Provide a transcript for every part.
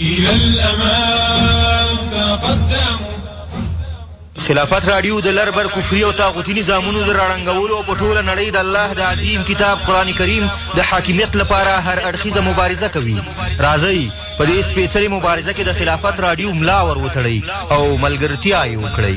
إلى الأمام تقدموا خلافت رادیو د لر بر کفري او طاغوتي نظامونو د راړنګولو او په ټوله نړۍ د الله د عظیم کتاب قرآن کریم د حاکمیت لپاره هر اړخیزه مبارزه کوي راځئ په دې سپېڅلې مبارزه کې د خلافت رادیو ملا ور وتړئ او ملګرتیا یې وکړئ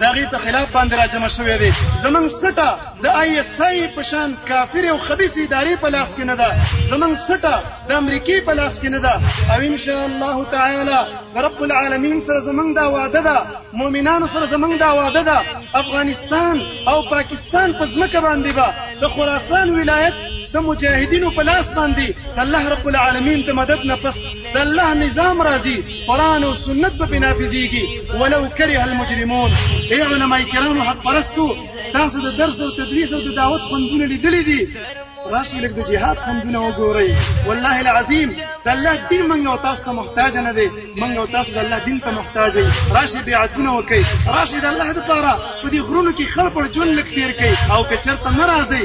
د هغې په خلاف باندې راجمع شوی دی زمونږ سټه د آی اس آی په شان کافر او خبیث ادارې په لاس کې نه ده زمونږ سټه د امریکې په لاس کې نه ده او ان شاء الله تعالی رب العالمین سره زمونږ دا وعده ده مؤمنانو سره زمونږ دا وعده ده افغانستان او پاکستان په ځمکه باندې به د خراسان ولایت د مجاهدینو په لاس باندې د الله رب العالمین د مدد نه پس د الله نظام راځي قرآن او سنت به نافذيږي ولو کره المجرمون ای علماء کرام حق پرستو تاسو د درس او تدریس او د دعوت خوندونه لیدلې دي راشي لږ د جهاد خوندونه وګورئ والله العظیم د الله دین موږ او تاسو ته محتاج نه دی موږ او تاسو د الله دین ته محتاج یو راشي بیعتونه وکړئ راشي د الله لپاره په دې غرونو کې خړ پړ ژوند لږ تیر کړئ او که چېرته نه راځئ